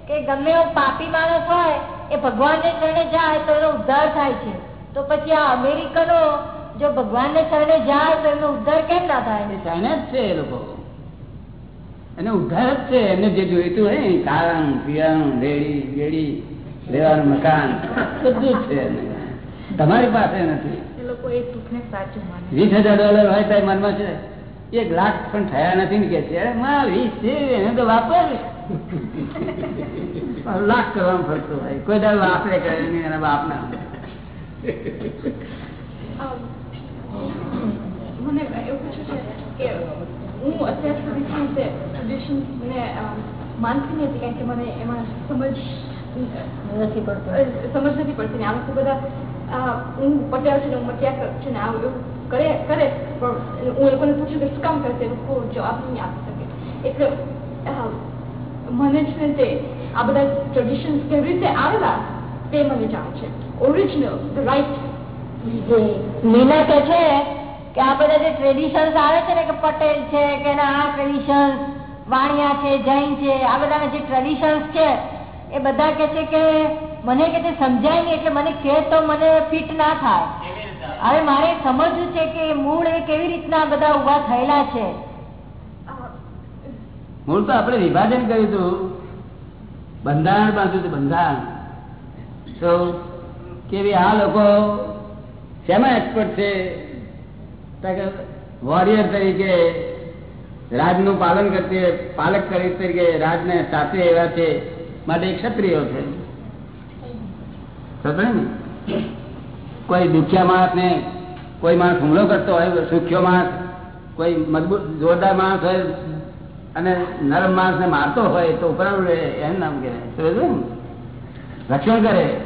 Speaker 6: કે ગમે એવો પાપી માણસ હોય એ ભગવાનને શરણે જાય તો એનો ઉદ્ધાર થાય છે. તો પછી આ અમેરિકનો જો ભગવાનને શરણે જાય તો એનો ઉદ્ધાર કેમ ના થાય?
Speaker 1: એ જ છે એ લોકો. એને ઉદ્ધાર જ છે. એમને જે જોઈતું હોય કારણ પીવાનું રેડી ગેડી લેવાનું મકાન. બધું જ છે એને. તમારી પાસે નથી.
Speaker 3: એ લોકો એ સુખને સાચું માને
Speaker 1: વીસ હજાર ડોલર હોય તો મનમાં છે. એક લાખ પણ થયા નથી ને કે છે. વીસ છે એને તો વાપર. લાખ કરવાનું ફરતું હોય કોઈ દાડો વાપરે કરે નહીં એના બાપના.
Speaker 4: મને એવું પૂછ્યું છે કે હું અત્યાર સુધી માનતી નથી કારણ કે મને એમાં સમજ
Speaker 6: નથી પડતું.
Speaker 4: સમજ નથી પડતી આમ બધા હું પટેલ છે હું મટિયા છે ને આવું એવું કરે કરે, પણ હું લોકોને પૂછ્યું કે શું કામ કરશે? લોકો જવાબ નહીં આપી શકે. એટલે મને છે તે આ બધા ટ્રેડિશન્સ કેવી રીતે આવેલા તે મને જાણ છે. ઓરિજિનલ ધ રાઇટ
Speaker 6: મીના કે છે કે આ બધા જે ટ્રેડિશન્સ આવે છે ને કે પટેલ છે, કે આ ટ્રેડિશન્સ વાણિયા છે, જૈન છે, આ બધાના જે ટ્રેડિશન્સ છે, એ બધા કે છે કે મને કે તે સમજાય નહીં એટલે મને કે તો મને ફિટ ના થાય. હવે મારે સમજવું છે કે મૂળ એ કેવી રીતના બધા ઊભા થયેલા છે.
Speaker 1: મૂળ તો આપણે વિભાજન કર્યું હતું. બંધારણ બાંધ્યું બંધારણ. તો કેવી આ લોકો શેમાં એક્સપર્ટ છે? વોરિયર તરીકે રાજનું પાલન કરતી, પાલક તરીકે રાજને સાચવે એવા છે, માટે ક્ષત્રિયો છે. કોઈ દુખ્યા માણસ ને કોઈ માણસ હુમલો કરતો હોય સુખ્યો માણસ, કોઈ મજબૂત, જોરદાર માણસ હોય અને નરમ માણસ ને મારતો હોય તો ઉપરાણું રહે એમ નામ કે? રક્ષણ કરે.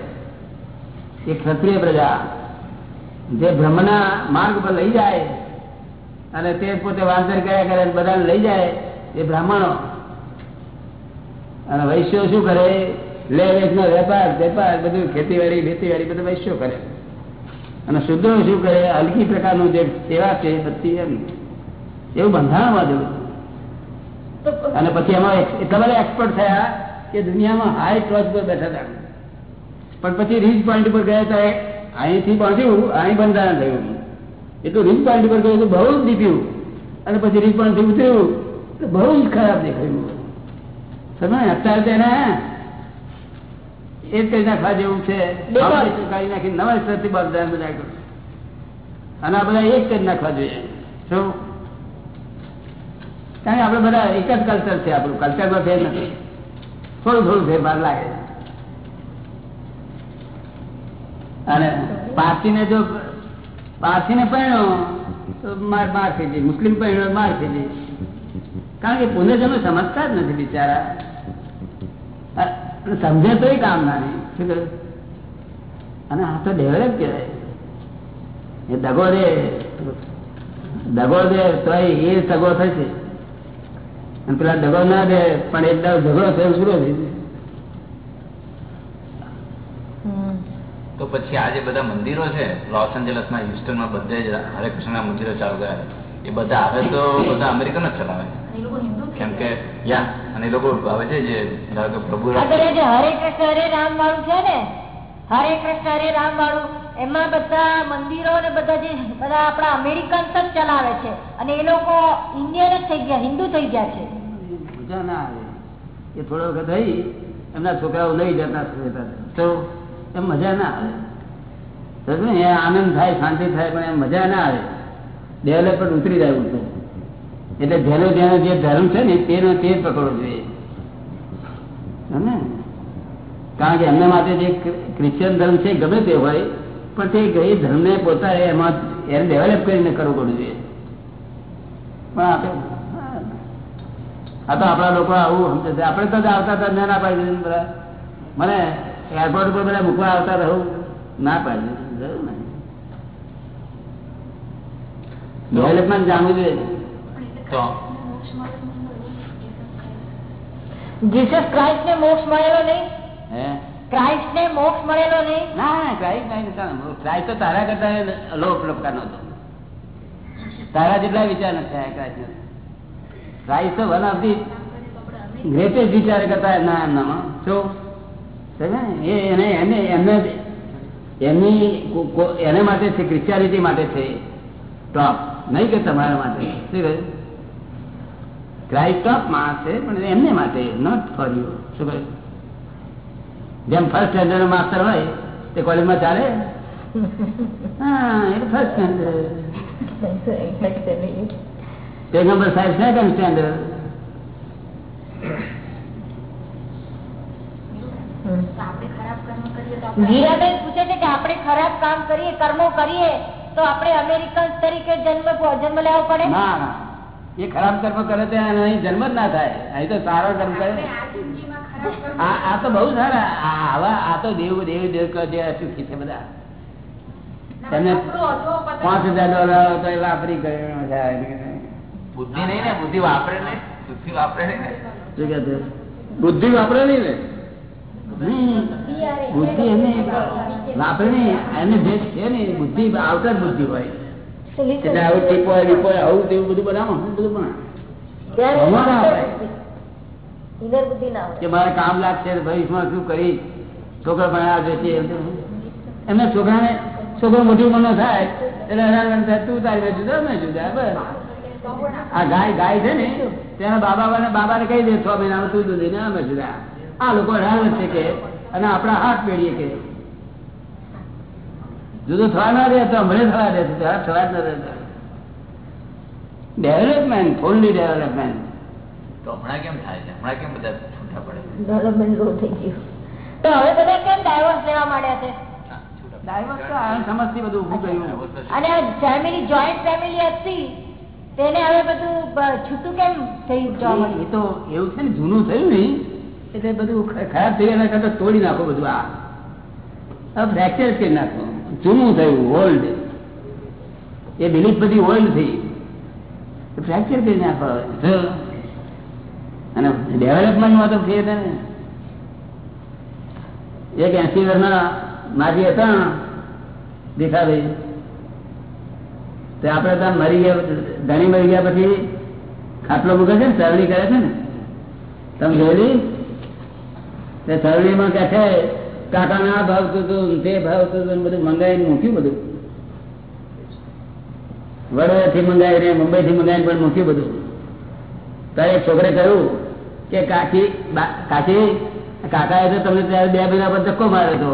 Speaker 1: એ ક્ષત્રિય પ્રજા જે બ્રહ્મના માર્ગ પર લઈ જાય અને તે પોતે વાંચન કર્યા કરે બધાને લઈ જાય, એ બ્રાહ્મણો. અને વૈશ્યો શું કરે? લે વેપાર વેપાર, બધું ખેતીવાડી ખેતીવાડી બધું વૈશ્યો કરે? અને શુદ્ધ શું કરે? હલકી પ્રકારનું જે સેવા છે બધી એમ. એવું બંધારણમાં જેવું અને પછી એમાં એટલા બધા એક્સપર્ટ થયા કે દુનિયામાં હાઈ ટોચ પર બેઠા હતા. પણ પછી રીચ પોઈન્ટ પર ગયા ત્યારે અહીંથી પહોંચ્યું, અહીં બંધારણ થયું. એટલું રીચ પોઈન્ટ પર ગયું બહુ જ દીપ્યું અને પછી રીચ પોઈન્ટથી ઉતર્યું તો બહુ જ ખરાબ દેખાયું. સમય અત્યારે તેને એ જ કરી નાખવા જેવું છે. કાઢી નાખી નવા સ્તરથી બંધારણ બધા અને આ બધા એક કરી નાખવા જોઈએ શું કારણ કે આપણે બધા એક જ કલ્ચર છે આપણું. કલ્ચરમાં ફેર નથી. થોડું થોડું ફેરફાર લાગે અને પારસીને જો પારસીને પહેણ્યો તો માર માર થઈ મુસ્લિમ પહેણ્યો માર થઈ કારણ કે પુનર્જન્મ સમજતા જ નથી બિચારા. અ, સમજે તો કામ ના નહીં શું કહ્યું? અને આ તો ડેવલપ કહેવાય. એ દગો દે. દગો દે તો એ સગો થશે. અને પેલા દગો ના દે પણ એક દાવ ઝઘડો થયો પૂરો થઈ જાય.
Speaker 5: તો પછી આજે બધા મંદિરો છે લોસ એન્જલસમાં હ્યુસ્ટનમાં બધે જ હરે કૃષ્ણના મંદિરો ચાલુ કર્યા એ બધા આવે તો બધા અમેરિકન જ ચલાવે કેમ કે અને લોકો હવે છે જે પ્રભુ
Speaker 6: આ પેલા જે હરે કૃષ્ણ હરે રામ વાળું છે ને? હરે કૃષ્ણ હરે રામ વાળું એમાં બધા મંદિરો ને બધા જે બધા આપણા અમેરિકન્સ જ ચલાવે છે. અને એ લોકો ઇન્ડિયન જ થઈ ગયા હિન્દુ થઈ ગયા છે.
Speaker 1: મજા ના આવે. એ થોડો વખત થઈ એમના છોકરાઓ લઈ જતા રહેતા તો એમ મજા ના આવે. આનંદ થાય શાંતિ થાય પણ એમ મજા ના આવે. ડેવલપમેન્ટ ઉતરી જાય ઉલટું. એટલે જેનો જેનો જે ધર્મ છે ને તેનો તે જ પકડવો જોઈએ? કારણ કે એમના માટે જે ક્રિશ્ચિયન ધર્મ છે ગમે તે હોય પણ તે ગઈ ધર્મને પોતા એમાં એને ડેવલપ કરીને કરવું પડવું જોઈએ. પણ આપણે આ તો આપણા લોકો આવું સમજે છે. આપણે તો આવતા હતા ના ના પાડી દીધું બધા. મને એરપોર્ટ ઉપર બધા મૂકવા આવતા રહું. ના પાડી દીધું. જરૂર ને ડેવલપમેન્ટ જાણવું જોઈએ.
Speaker 5: તો
Speaker 6: જીસસ ક્રાઇસ્ટ ને મોક્ષ મળેલો નહીં?
Speaker 1: હે?
Speaker 6: ક્રાઇસ્ટ ને મોક્ષ મળેલો નહીં?
Speaker 1: ના ના ક્રાઇસ્ટ નહીં ક્રાઇસ્ટ તો તારા કરતા લોક પ્રકારનો હતો. તારા જેટલા વિચાર નથી થયા ક્રાઇસ્ટ ક્રાઇસ્ટ તો વન ઓફ ધી ગ્રેટેસ્ટ વિચાર કરતા એમના એમનામાં. શું? એ એને એને એમને એમની કો- કો- એને માટે છે ક્રિશ્ચિયાનિટી માટે છે. ટોપ નહીં કે તમારા માટે. શું કહ્યું? ક્રાઇસ્ટ ઓફ માણસ છે પણ એમને માટે નોટ ફોર યુ શું કહે? જેમ ફર્સ્ટ સ્ટેન્ડર્ડ માસ્ટર હોય તે કોલેજમાં ચાલે? હા એટલે ફર્સ્ટ સ્ટેન્ડર્ડ પેગમ્બર સાહેબ સેકન્ડ સ્ટેન્ડર્ડ
Speaker 6: ગીરાબેન પૂછે છે કે આપણે ખરાબ કામ કરીએ કર્મો કરીએ તો આપણે અમેરિકન તરીકે જન્મ જન્મ લેવો પડે?
Speaker 1: ના ના. એ ખરાબ કર્મ કરે તો અહીં જન્મ જ ના થાય. અહીં તો સારો કર્મ કરે આ આ તો બહુ સારા. આવા આ તો દેવ દેવ દેવ જે સુખી છે બધા? તેમને પાંચ હજાર ડોલર તો એ વાપરી
Speaker 5: બુદ્ધિ નહીં ને બુદ્ધિ વાપરે ને બુદ્ધિ વાપરે નહીં ને.
Speaker 1: શું કે બુદ્ધિ વાપરે નહીં ને. બુદ્ધિ એને વાપરે નહીં. એને જે છે ને બુદ્ધિ આવતા જ બુદ્ધિ હોય. એટલે આવું ટીપો વીપોય આવું તેવું બધું બનાવો બધું બનાવો.
Speaker 6: ના
Speaker 1: કે મારે કામ લાગશે ભવિષ્યમાં શું કરી છોકરા ભણ્યા છે તે એમને છોકરાને છોકરો મોટું મનો થાય એટલે તું તારી જુદા મેં જુદા બસ. આ ગાય ગાય છે ને તેના બાબા બાબાને કહી દે છ મહિનામાં તું દૂધી ને અમે જુદા આ લોકો રાહ છે કે અને આપણા હાથ પેઢીએ કે. જુદું થવા ના દે તો થવા દે તો થવા જ ના દે. ડેવલપમેન્ટ ફૂલની ડેવલપમેન્ટ
Speaker 5: તો હમણાં કેમ થાય છે? હમણાં કેમ બધા છૂટા પડે
Speaker 6: ડેવલપમેન્ટ લો થઈ ગયું. તો હવે બધા કેમ ડાયવર્સ લેવા માંડ્યા છે.
Speaker 1: ડાયવર્સ તો આ સમજથી બધું ઊભું કર્યું.
Speaker 6: અને આ ફેમિલી જોઈન્ટ ફેમિલી હતી તેને હવે બધું છૂટું કેમ થઈ જવા
Speaker 1: એ તો એવું છે ને જૂનું થયું ને. એટલે બધું ખરાબ થઈ ગયા કરતા તોડી નાખો બધું આ. હવે ફ્રેક્ચર કરી નાખો. જૂનું થયું ઓલ્ડ એ બિલીફ બધી ઓલ્ડ થઈ ફ્રેક્ચર કરી નાખો. અને ડેવલપમેન્ટમાં તો ફેર ને. એક એસી વર્ષના માજી હતા. દેખાભાઈ. તે આપણે ત્યાં મરી ગયા ધણી મરી ગયા પછી ખાટલો મૂકે છે ને, સરળી કરે છે ને. તમે જોયેલી? તે સરણીમાં કે છે કાકા ના ભાવતું હતું તે ભાવતું હતું બધું મંગાવીને મૂક્યું બધું. વડોદરાથી મંગાવીને મુંબઈથી મંગાવીને પણ મૂક્યું બધું. ત્યારે છોકરે કહ્યું કે કાકી કાકી, કાકાએ તો તમને ત્યારે બે મહિના પર ધક્કો માર્યો હતો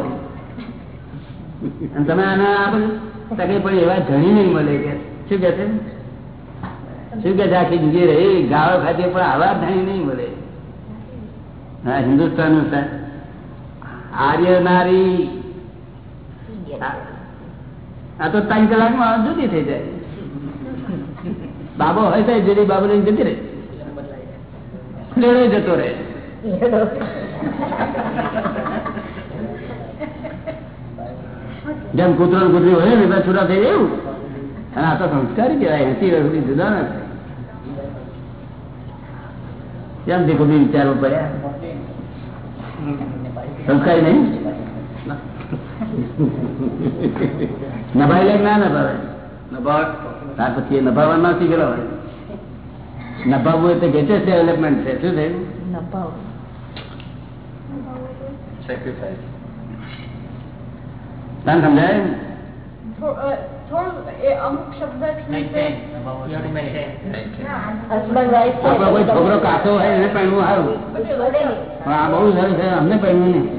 Speaker 1: અને તમે આના આ બધું પડી એવા ધણી નહીં મળે કે. શું કે છે? શું કે આખી જુદી રહી? ગાળો ખાતી પણ આવા ધણી નહીં મળે. હા હિન્દુસ્તાન આર્ય નારી. આ- તો ત્રણ કલાકમાં જુદી થઈ જાય. બાબો હોય તો જુદી બાબો લઈને જતી રહે. જતો રહે. જેમ કૂતરો કૂતરી હોય ને બધા છૂટા થઈ એવું. અને આ તો સંસ્કારી કહેવાય વર્ષ સુધી જુદા ના કેમ કોઈ વિચારવું પડ્યા? સંસ્કારી નહીં? નભાઈ લે ના નભાવે? નભાવ ત્યાર પછી એ નભાવવા ના શીખેલો હોય. નભાવવું એટલે ગ્રેટેસ્ટ ડેવલપમેન્ટ છે. શું થયું તને સમજાય? છોકરો કાચો હોય એને પહેરવું સારું. પણ આ બહુ સારું છે અમને પહેણવું નહીં.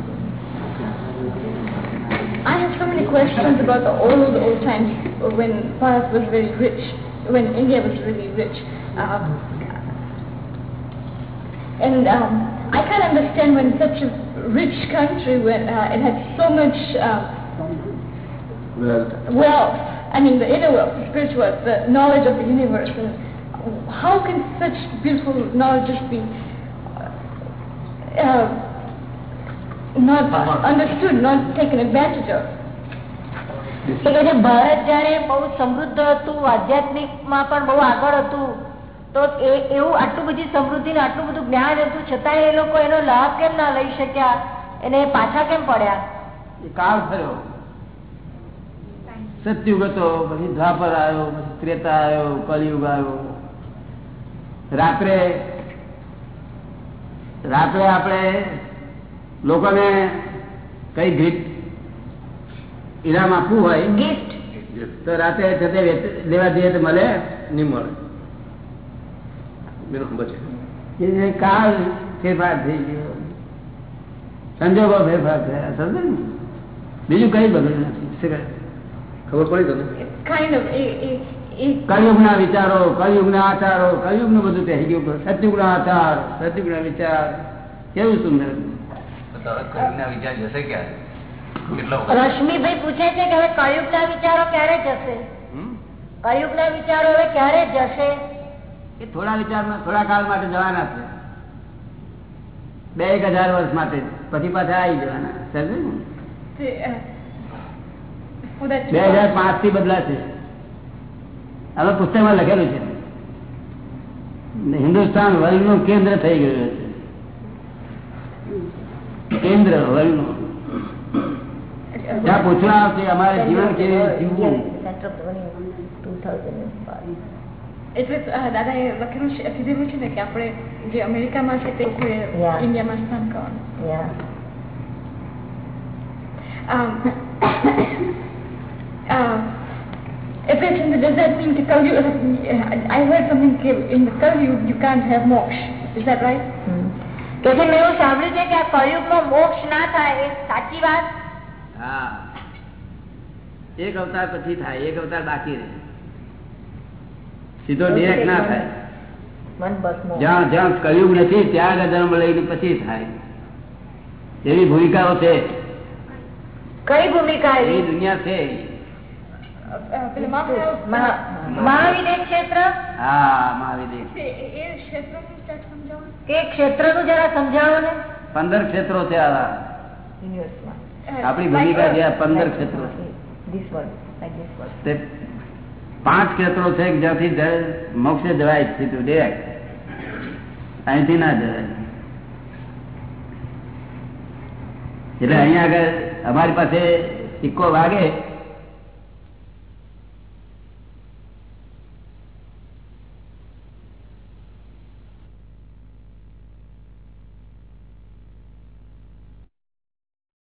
Speaker 4: I have so many questions about the old, old times when Bharat was very rich, when India was really rich. Um, and um, I can't understand when such a rich country, when uh, it had so much uh, wealth, I mean the inner wealth, the spiritual wealth, the knowledge of the universe, and how can such beautiful knowledge just be uh, not understood, not taken advantage of?
Speaker 6: એટલે ભારત જયારે બહુ સમૃદ્ધ હતું આધ્યાત્મિકમાં પણ બહુ આગળ હતું. તો એવું આટલું બધી સમૃદ્ધિ ને આટલું બધું જ્ઞાન હતું છતાં એ લોકો એનો લાભ કેમ ના લઈ શક્યા? એને પાછા કેમ પડ્યા?
Speaker 1: કાળ ફર્યો સતયુગ હતો પછી દ્વાપર આવ્યો પછી ત્રેતા આવ્યો કલયુગ આવ્યો. રાત્રે રાત્રે આપણે લોકોને કઈ ગિફ્ટ ઇનામ આપવું હોય
Speaker 6: ગિફ્ટ
Speaker 1: તો રાતે છતે લેવા જઈએ તો મળે
Speaker 2: નહીં મળે.
Speaker 1: કાળ ફેરફાર થઈ ગયો. સંજોગો ફેરફાર થયા સમજે ને? બીજું કઈ બગડ્યું નથી.
Speaker 2: ખબર પડી તમને
Speaker 4: કયુગ ના વિચારો કયુગ ના આચારો
Speaker 1: કયુગ વિચારો કલયુગના આચારો કલયુગનું બધું થઈ ગયું. સતયુગના આચાર સતયુગના વિચાર. કેવું સુંદર.
Speaker 6: રશ્મિભાઈ પૂછે છે કે હવે કળિયુગના વિચારો ક્યારે જશે?
Speaker 1: કયુગ
Speaker 6: ના વિચારો હવે ક્યારે જશે?
Speaker 1: એ થોડા વિચાર થોડા કાળ માટે જવાના છે. બે એક હજાર વર્ષ માટે પછી પાછા આવી જવાના સમજે ને? બે હજાર પાંચથી બદલાશે. હવે પુસ્તકમાં લખેલું છે. હિન્દુસ્તાન વર્લ્ડનું કેન્દ્ર થઈ ગયું છે. કેન્દ્ર વર્લ્ડ નું ત્યાં પૂછવા આવશે અમારે જીવન કેવી રીતે જીવવું
Speaker 4: એટલે જ, અ, દાદાએ લખેલું છે કીધેલું છે ને કે આપણે જે અમેરિકામાં છે તે લોકોએ
Speaker 6: Yeah.
Speaker 4: ઇન્ડિયામાં સ્થાન કરવાનું Um, uh, if it's in the does that mean to Kali, I heard something that in the Kali you can't have moksha. Is that right?
Speaker 6: કે મેં એવું સાંભળ્યું છે કે આ કળિયુગમાં મોક્ષ ના થાય એ સાચી વાત?
Speaker 1: હા. એક અવતાર પછી થાય એક અવતાર બાકી રહે. સીધો ડિરેક્ટ ના થાય. જ્યાં જ્યાં કલયુગ નથી ત્યાં જન્મ લઈને પછી થાય. એવી ભૂમિકાઓ છે.
Speaker 6: કઈ ભૂમિકા
Speaker 1: એવી? દુનિયા છે.
Speaker 6: મહાવિદ્ય ક્ષેત્ર?
Speaker 1: હા મહાવિદ્ય
Speaker 4: એ એ સ્ટાર્ટ સમજાવો
Speaker 6: જરા સમજાવો ને.
Speaker 1: પંદર ક્ષેત્રો છે આપણી ભૂમિકા જે પંદર ક્ષેત્રો. છે પાંચ ક્ષેત્રો છે કે જ્યાંથી મોક્ષે જવાય સીધું ડિરેક્ટ અહીંથી ના જવાય. એટલે અહીંયા આગળ અમારી પાસે સિક્કો વાગે.